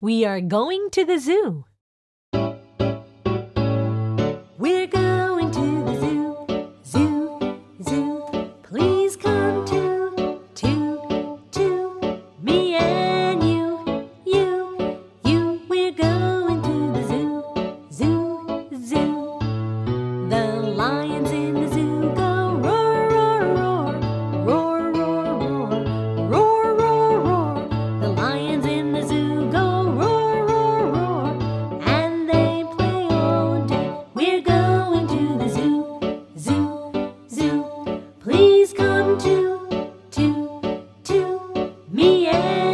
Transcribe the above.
We are going to the zoo. the end.